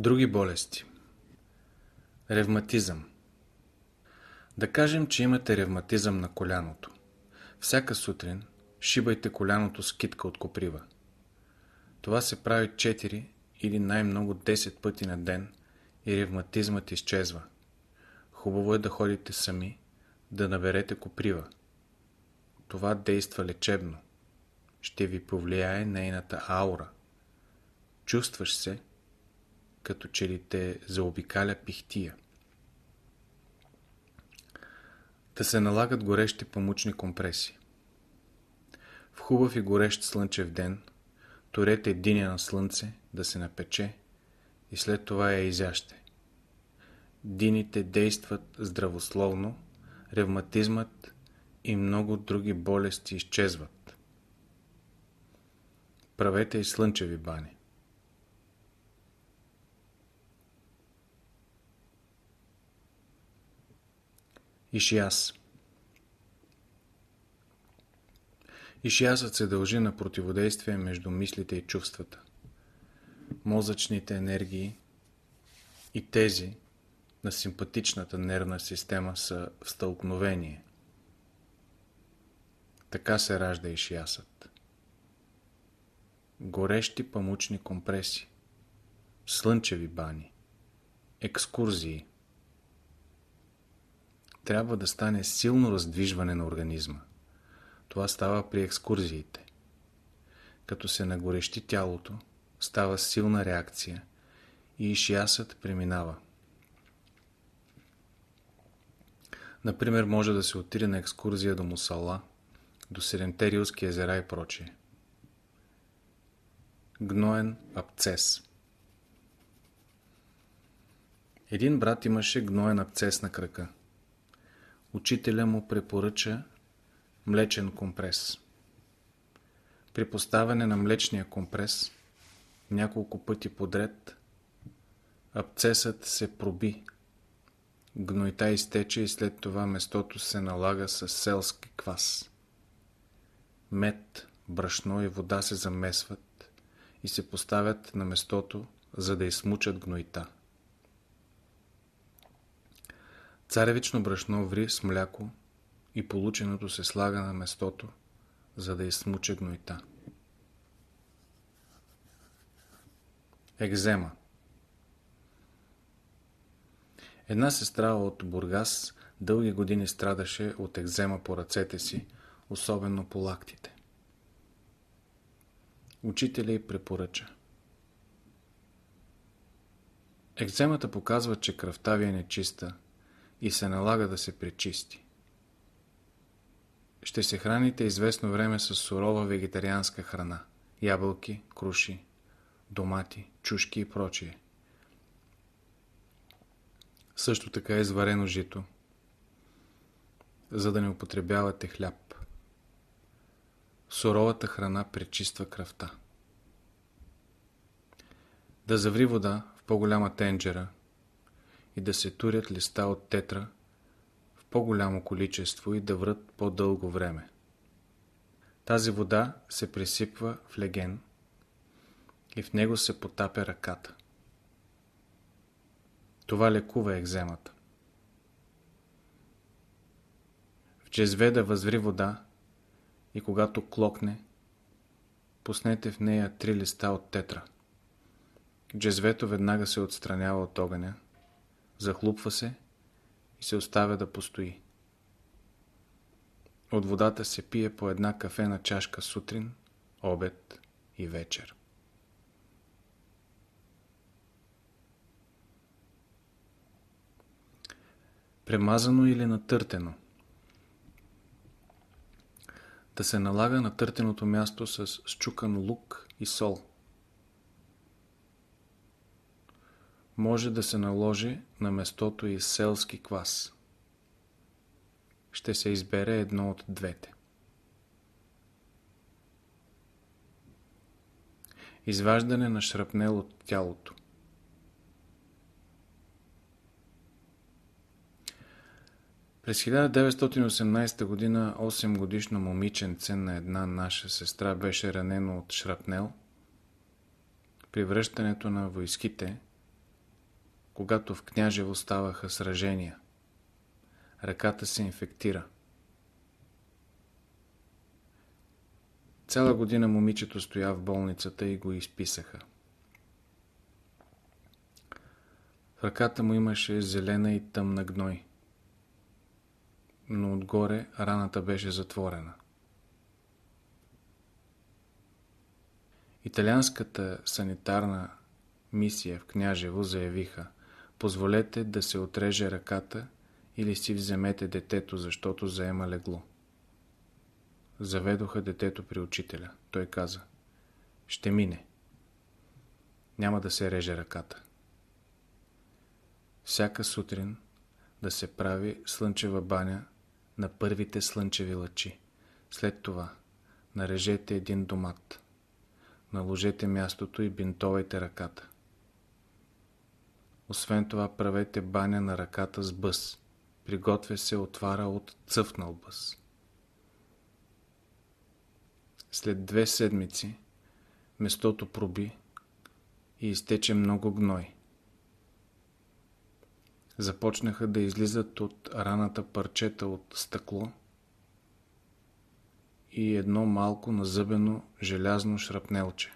Други болести Ревматизъм Да кажем, че имате ревматизъм на коляното. Всяка сутрин шибайте коляното с китка от коприва. Това се прави 4 или най-много 10 пъти на ден и ревматизмът изчезва. Хубаво е да ходите сами, да наберете коприва. Това действа лечебно. Ще ви повлияе нейната аура. Чувстваш се, като че ли те заобикаля пихтия. Да се налагат горещи памучни компреси. В хубав и горещ слънчев ден турете диня на слънце да се напече и след това я изяще. Дините действат здравословно, ревматизмът и много други болести изчезват. Правете и слънчеви бани. Ишиас Ишиасът се дължи на противодействие между мислите и чувствата. Мозъчните енергии и тези на симпатичната нервна система са в стълкновение. Така се ражда Ишиасът. Горещи памучни компреси, слънчеви бани, екскурзии, трябва да стане силно раздвижване на организма. Това става при екскурзиите. Като се нагорещи тялото, става силна реакция и ишиасът преминава. Например, може да се отиде на екскурзия до Мусала, до Седемте езера и прочие. Гноен абцес Един брат имаше гноен абцес на крака учителя му препоръча млечен компрес. При поставяне на млечния компрес няколко пъти подред абцесът се проби. Гнойта изтече и след това местото се налага с селски квас. Мед, брашно и вода се замесват и се поставят на местото, за да измучат гнойта. Царевично брашно ври с мляко и полученото се слага на местото, за да изсмуче гнойта. Екзема Една сестра от Бургас дълги години страдаше от екзема по ръцете си, особено по лактите. Учителя й препоръча. Екземата показва, че кръвта ви е нечиста и се налага да се пречисти. Ще се храните известно време с сурова вегетарианска храна – ябълки, круши, домати, чушки и прочие. Също така е изварено жито, за да не употребявате хляб. Суровата храна пречиства кръвта. Да заври вода в по-голяма тенджера – и да се турят листа от тетра в по-голямо количество и да врат по-дълго време. Тази вода се пресипва в леген и в него се потапя ръката. Това лекува екземата. В джезведа възври вода и когато клокне, пуснете в нея три листа от тетра. Джезвето веднага се отстранява от огъня захлупва се и се оставя да постои. От водата се пие по една кафена чашка сутрин, обед и вечер. Премазано или натъртено Да се налага на търтеното място с счукан лук и сол – може да се наложи на местото и селски квас. Ще се избере едно от двете. Изваждане на шрапнел от тялото. През 1918 г. 8 годишно момиченце на една наша сестра беше ранено от шрапнел при връщането на войските когато в Княжево ставаха сражения. Ръката се инфектира. Цяла година момичето стоя в болницата и го изписаха. В ръката му имаше зелена и тъмна гной. Но отгоре раната беше затворена. Италианската санитарна мисия в Княжево заявиха Позволете да се отреже ръката или си вземете детето, защото заема легло. Заведоха детето при учителя. Той каза Ще мине. Няма да се реже ръката. Всяка сутрин да се прави слънчева баня на първите слънчеви лъчи. След това нарежете един домат. Наложете мястото и бинтовайте ръката. Освен това правете баня на ръката с бъс. Приготвя се отвара от цъфнал бъс. След две седмици местото проби и изтече много гной. Започнаха да излизат от раната парчета от стъкло и едно малко назъбено желязно шрапнелче.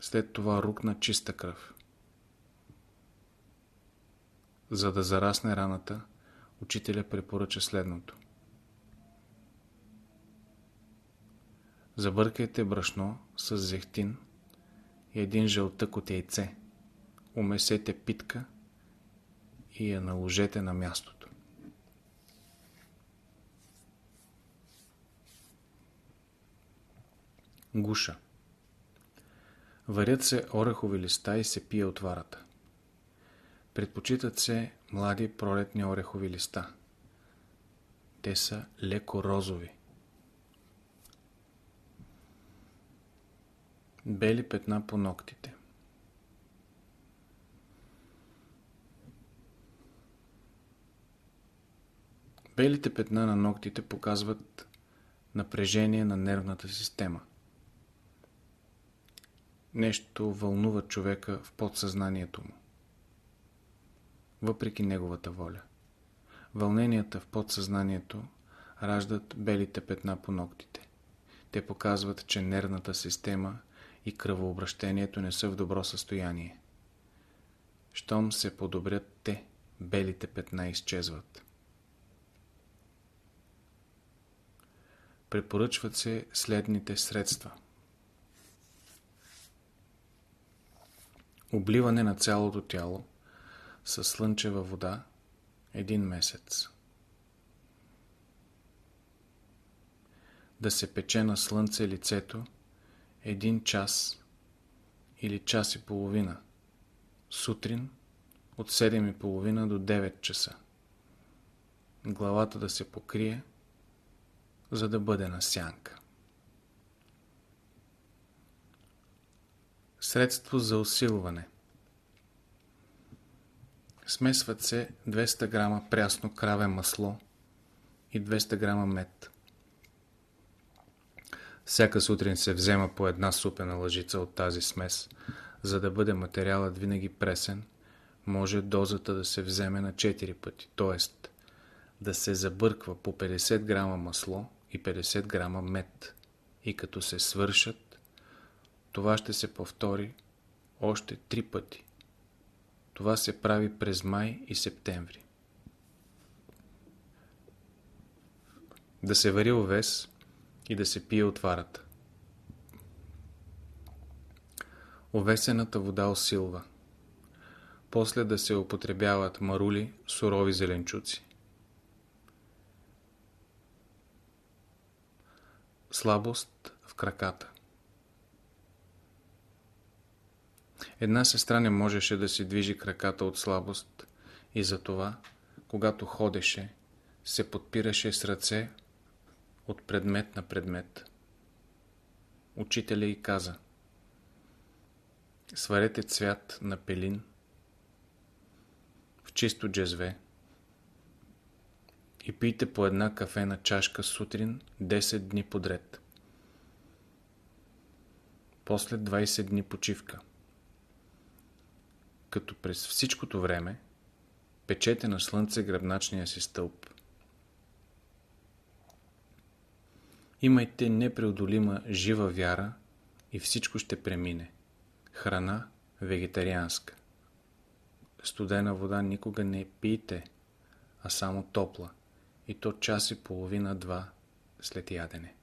След това рукна чиста кръв. За да зарасне раната, учителя препоръча следното. Забъркайте брашно с зехтин и един жълтък от яйце. Умесете питка и я наложете на мястото. Гуша Варят се орехови листа и се пие отварата. Предпочитат се млади пролетни орехови листа. Те са леко розови. Бели петна по ногтите. Белите петна на ногтите показват напрежение на нервната система. Нещо вълнува човека в подсъзнанието му въпреки неговата воля. Вълненията в подсъзнанието раждат белите петна по ногтите. Те показват, че нервната система и кръвообращението не са в добро състояние. Щом се подобрят те, белите петна изчезват. Препоръчват се следните средства. Обливане на цялото тяло, със слънчева вода един месец. Да се пече на слънце лицето един час или час и половина. Сутрин от 7 и половина до 9 часа. Главата да се покрие, за да бъде на сянка. Средство за усилване – Смесват се 200 грама прясно краве масло и 200 грама мед. Всяка сутрин се взема по една супена лъжица от тази смес. За да бъде материалът винаги пресен, може дозата да се вземе на 4 пъти, т.е. да се забърква по 50 грама масло и 50 грама мед. И като се свършат, това ще се повтори още 3 пъти. Това се прави през май и септември. Да се вари овес и да се пие отварата. Овесената вода усилва. После да се употребяват марули, сурови зеленчуци. Слабост в краката. Една сестра не можеше да си движи краката от слабост и затова, когато ходеше, се подпираше с ръце от предмет на предмет. Учителя й каза Сварете цвят на пелин в чисто джезве и пийте по една кафена чашка сутрин 10 дни подред. После 20 дни почивка като през всичкото време печете на слънце гръбначния си стълб. Имайте непреодолима жива вяра и всичко ще премине. Храна вегетарианска. Студена вода никога не пийте, а само топла, и то час и половина-два след ядене.